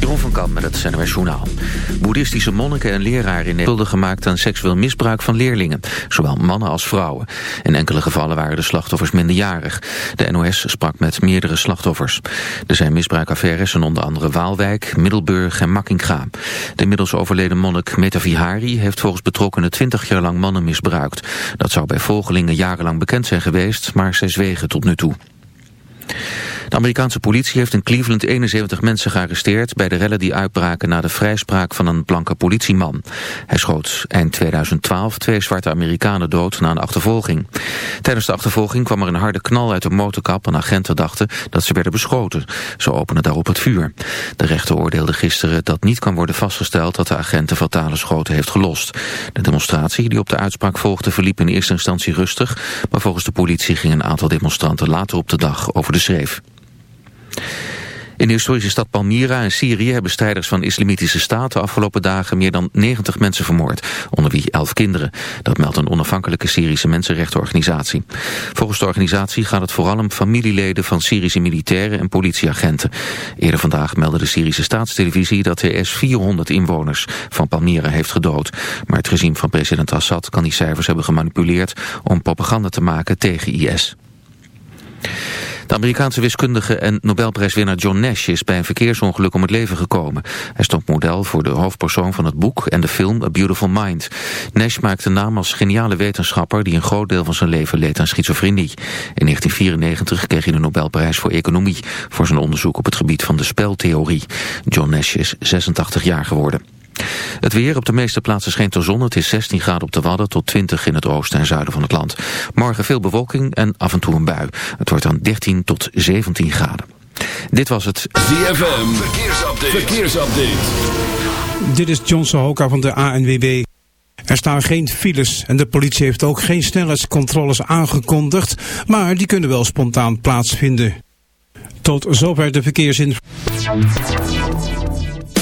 Jeroen van Kamp met het CNRS Journaal. Boeddhistische monniken en leraren in Nederland gemaakt aan seksueel misbruik van leerlingen. Zowel mannen als vrouwen. In enkele gevallen waren de slachtoffers minderjarig. De NOS sprak met meerdere slachtoffers. Er zijn misbruikaffaires in onder andere Waalwijk, Middelburg en Makkinga. De inmiddels overleden monnik Metavihari heeft volgens betrokkenen twintig jaar lang mannen misbruikt. Dat zou bij volgelingen jarenlang bekend zijn geweest, maar zij zwegen tot nu toe. De Amerikaanse politie heeft in Cleveland 71 mensen gearresteerd... bij de rellen die uitbraken na de vrijspraak van een blanke politieman. Hij schoot eind 2012 twee zwarte Amerikanen dood na een achtervolging. Tijdens de achtervolging kwam er een harde knal uit de motorkap... en agenten dachten dat ze werden beschoten. Ze openen daarop het vuur. De rechter oordeelde gisteren dat niet kan worden vastgesteld... dat de agenten fatale schoten heeft gelost. De demonstratie die op de uitspraak volgde verliep in eerste instantie rustig... maar volgens de politie ging een aantal demonstranten later op de dag over de schreef. In de historische stad Palmyra in Syrië hebben strijders van islamitische staat de afgelopen dagen meer dan 90 mensen vermoord, onder wie 11 kinderen. Dat meldt een onafhankelijke Syrische mensenrechtenorganisatie. Volgens de organisatie gaat het vooral om familieleden van Syrische militairen en politieagenten. Eerder vandaag meldde de Syrische staatstelevisie dat de IS 400 inwoners van Palmyra heeft gedood. Maar het regime van president Assad kan die cijfers hebben gemanipuleerd om propaganda te maken tegen IS. De Amerikaanse wiskundige en Nobelprijswinnaar John Nash is bij een verkeersongeluk om het leven gekomen. Hij stond model voor de hoofdpersoon van het boek en de film A Beautiful Mind. Nash maakte naam als geniale wetenschapper die een groot deel van zijn leven leed aan schizofrenie. In 1994 kreeg hij de Nobelprijs voor economie voor zijn onderzoek op het gebied van de speltheorie. John Nash is 86 jaar geworden. Het weer op de meeste plaatsen schijnt de zon. Het is 16 graden op de Wadden tot 20 in het oosten en zuiden van het land. Morgen veel bewolking en af en toe een bui. Het wordt dan 13 tot 17 graden. Dit was het ZFM Verkeersupdate. Verkeersupdate. Dit is Johnson Hoka van de ANWB. Er staan geen files en de politie heeft ook geen snelheidscontroles aangekondigd, maar die kunnen wel spontaan plaatsvinden. Tot zover de verkeersinformatie.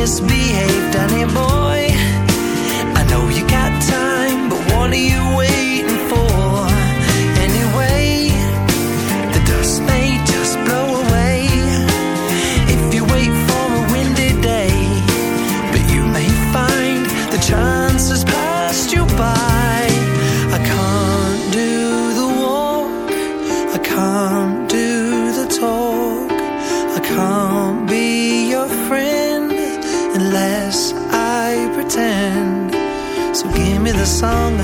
misbehaved any boy.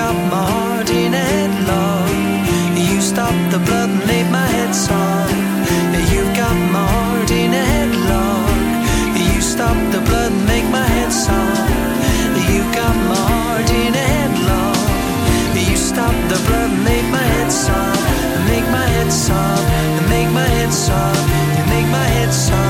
up my heart in headlock. You stopped the blood and made my head soft. You got my heart in a headlock. You stopped the blood and make my head soft. You got my heart in a headlock. You stopped the blood and made my head soft. Make my head soft. Make my head soft. Make my head soft.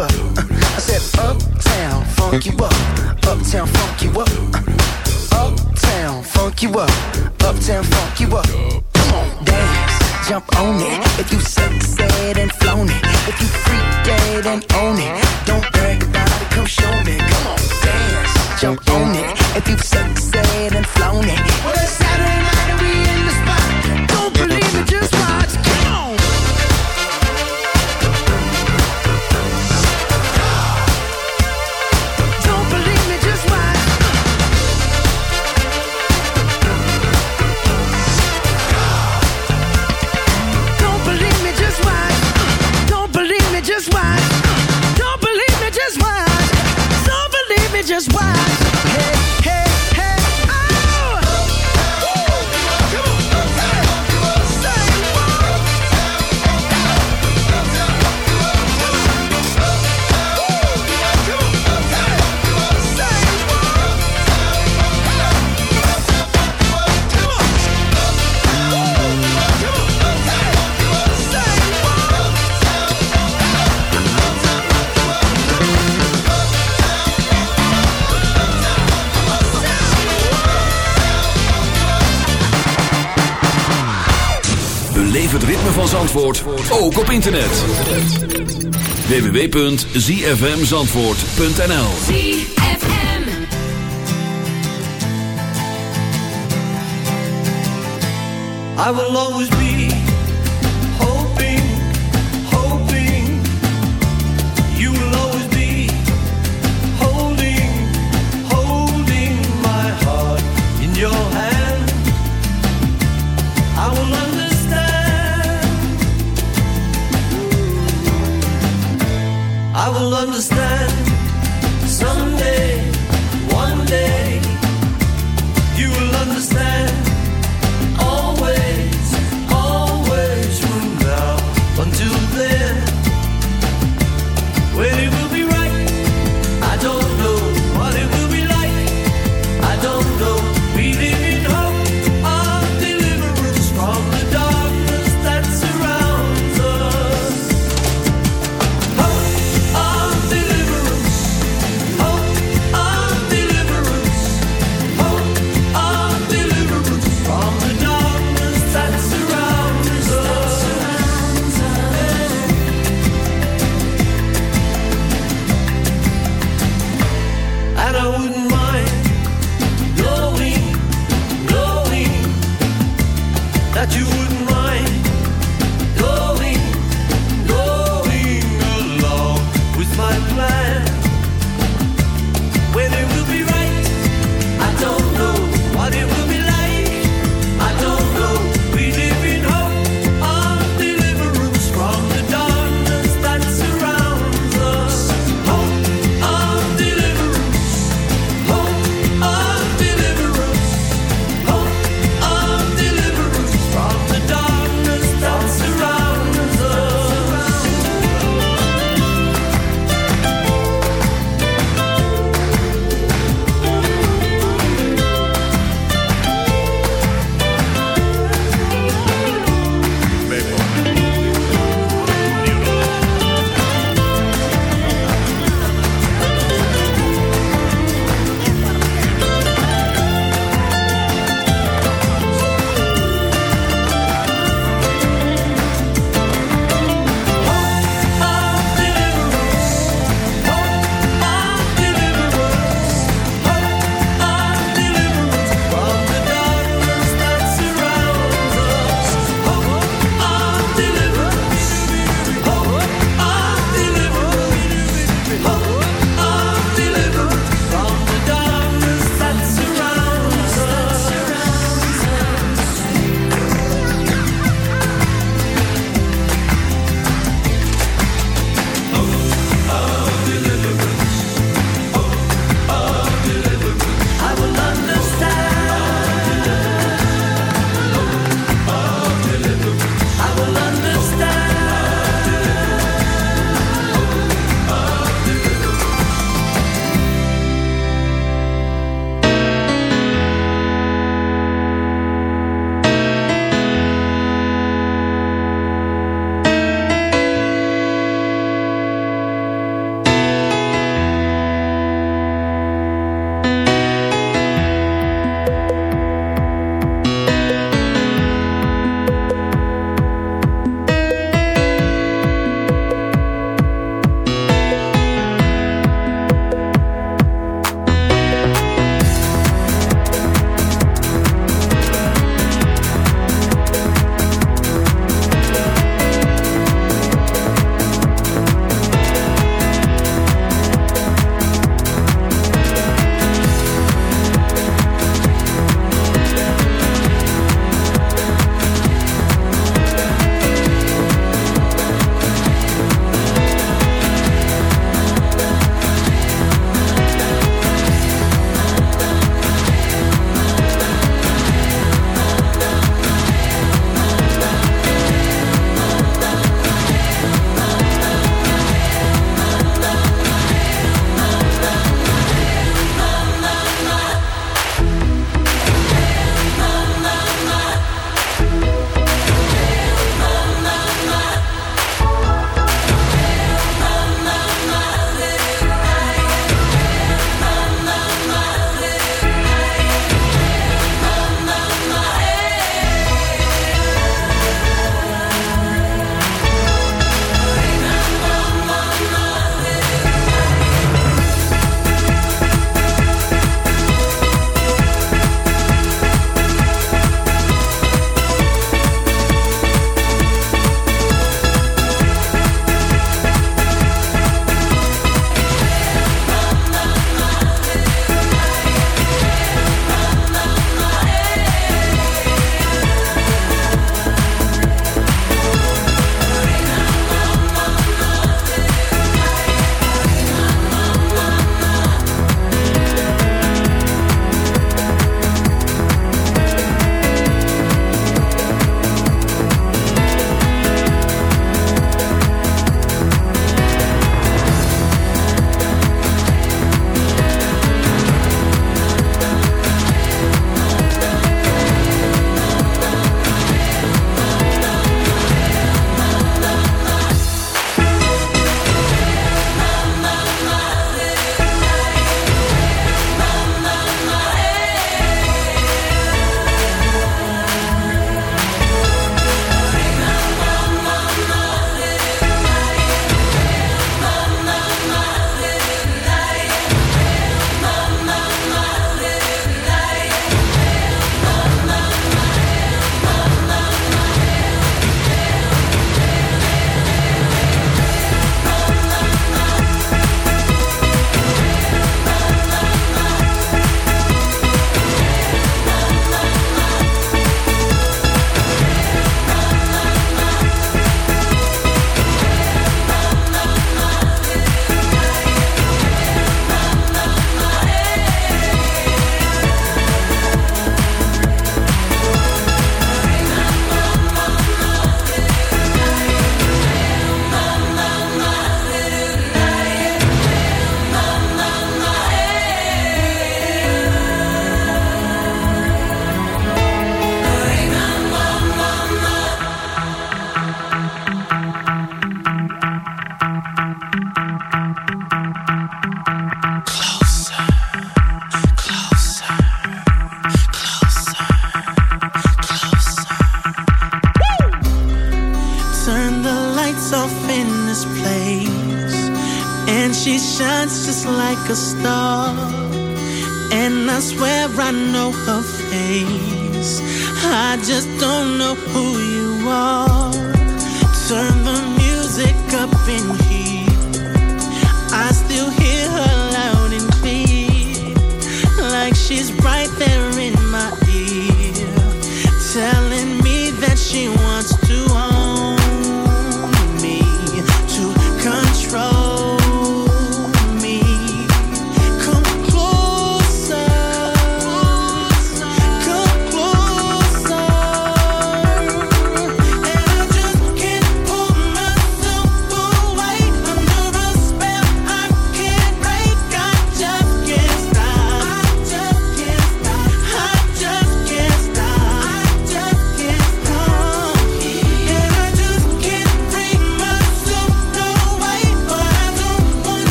up. I said uptown, funk you up. Uptown, funk you up. Uptown, funk you up. Uptown, funk you up. Come on, dance, jump on it. If you suck, sexed and flown it, if you freak dead and own it, don't brag about it. Come show me. Come on, dance, jump on it. If you suck, sexed and flown it, what is that? why van Zandvoort ook op internet. www.zfmzandvoort.nl I will always be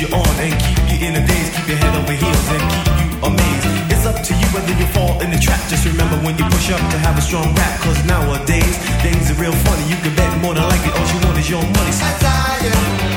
you on and keep you in a daze, keep your head over heels and keep you amazed. It's up to you whether you fall in the trap. Just remember when you push up to have a strong rap. Cause nowadays, things are real funny. You can bet more than likely all you want is your money. So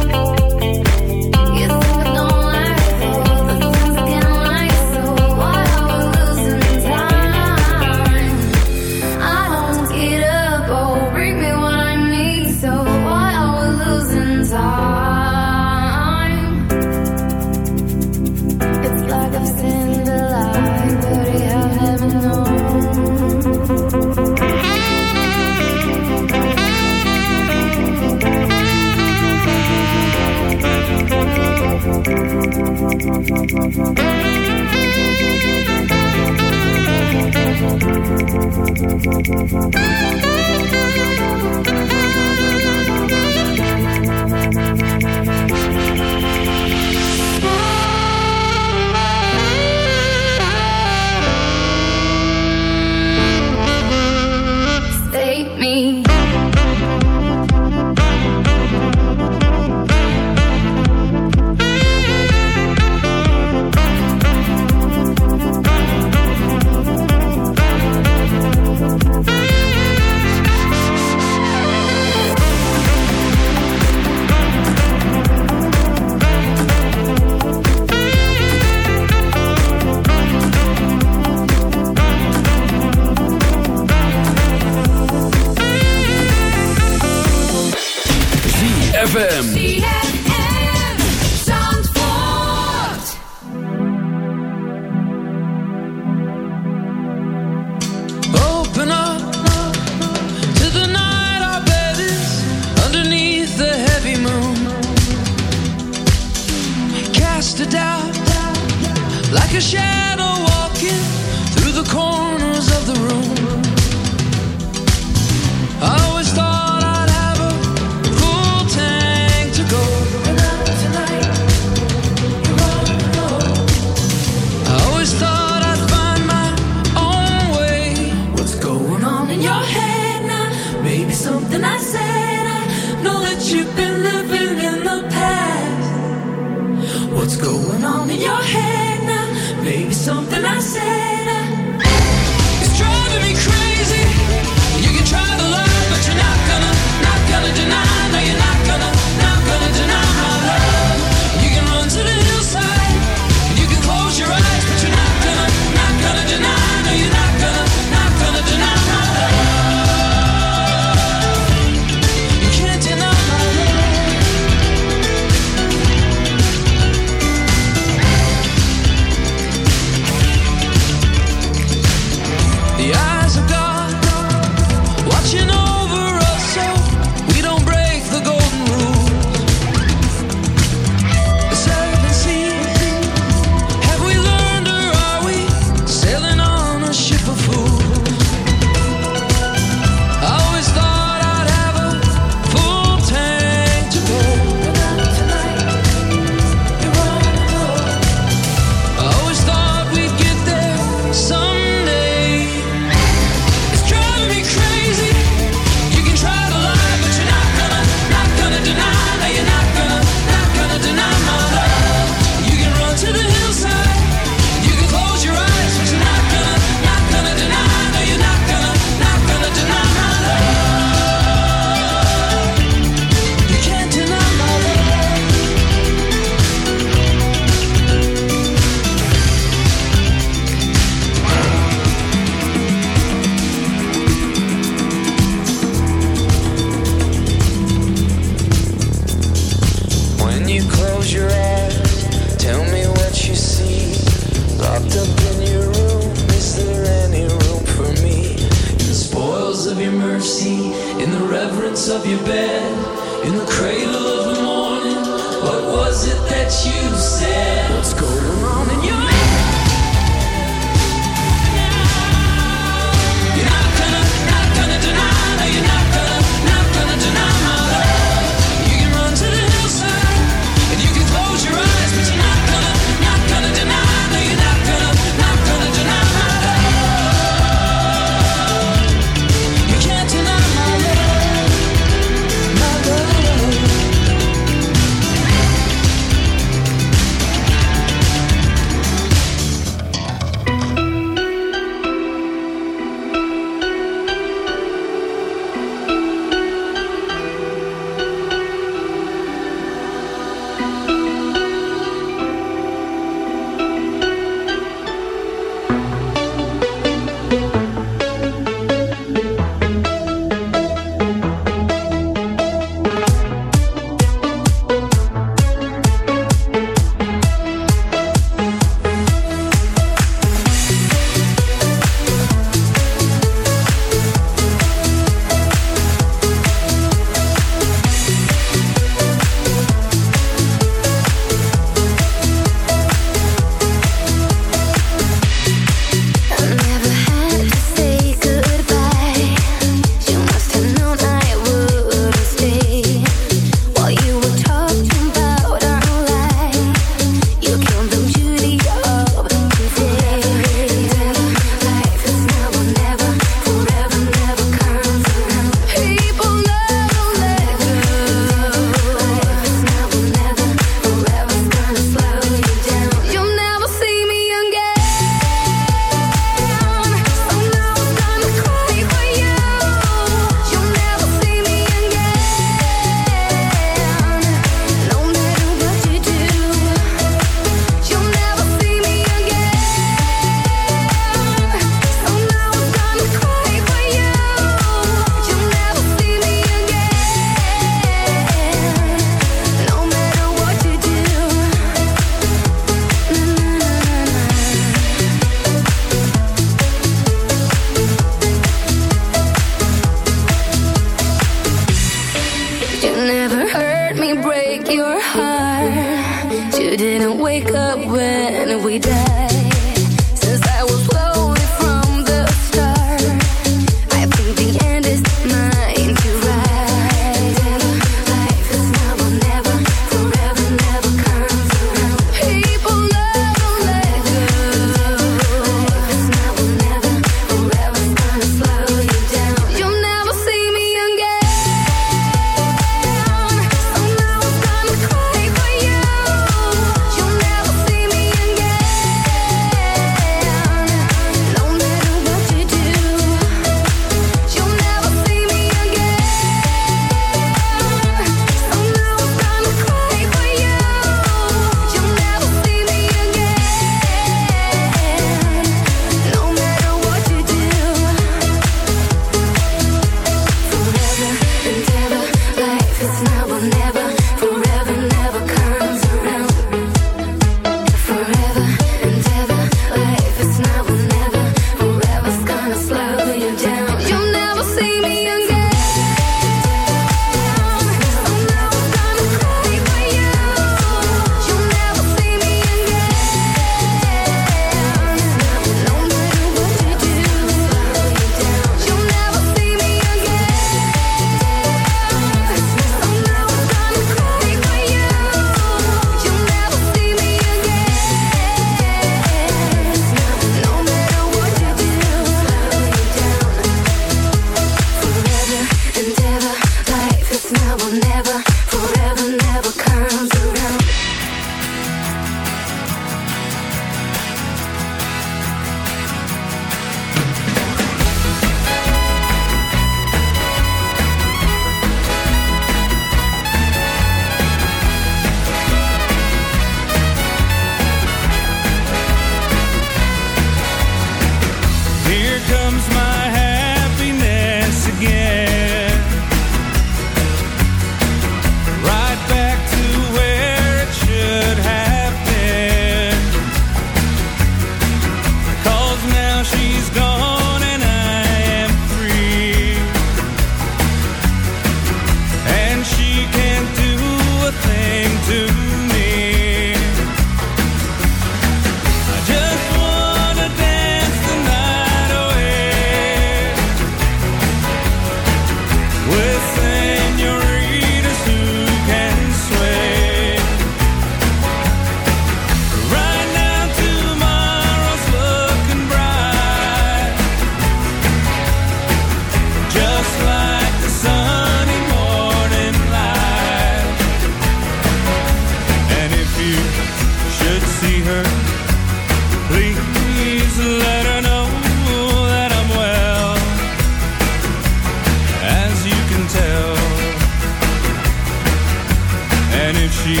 she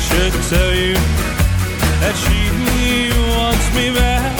should tell you that she wants me back.